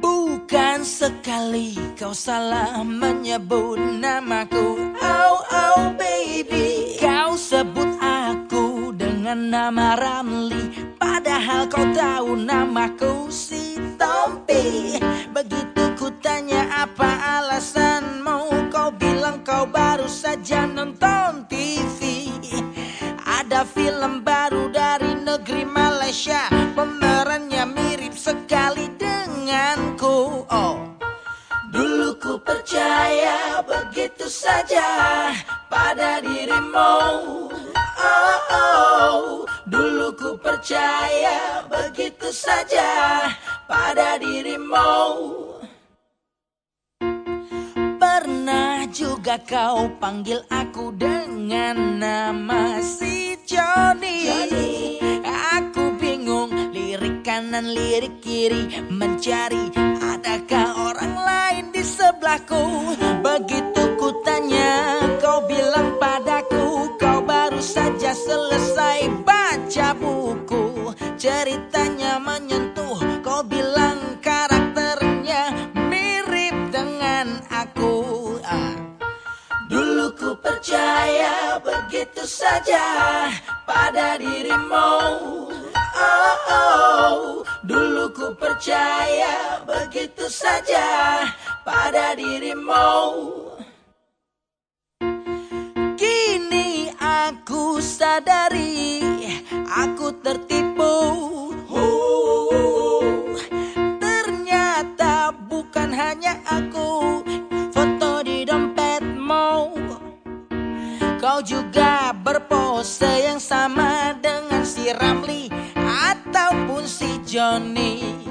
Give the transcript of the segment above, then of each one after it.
Bukan sekali kau salah menyebut namaku. Oh, oh baby. Kau sebut aku dengan nama Ramli. Padahal kau tahu namaku si Ada film baru dari negeri Malaysia. Pemerannya mirip sekali denganku. Oh Dulu ku percaya begitu saja pada dirimu. Oh, oh. Dulu ku percaya begitu saja pada dirimu. Pernah juga kau panggil aku dengan nama si Johnny, Aku bingung lirik kanan lirik kiri mencari adakah orang lain di sebelahku. Begitu ku tanya kau bilang padaku kau baru saja selesai baca buku. Ceritanya menyentuh kau bilang karakternya mirip dengan aku. Ah. Dulu ku percaya begitu saja pada dirimu Oh, oh. Dulu ku percaya begitu saja pada dirimu Kini aku sadari aku tertipu Oh, Ternyata bukan hanya aku Kau juga berpose yang sama dengan si Ramli ataupun si Johnny.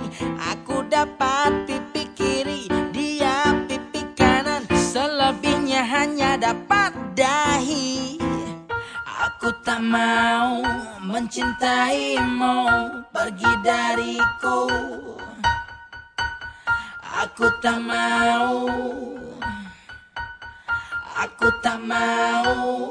Aku dapat pipi kiri, dia pipi kanan, selebihnya hanya dapat dahi. Aku tak mau mencintaimu, pergi dariku. Aku tak mau Aku tak mau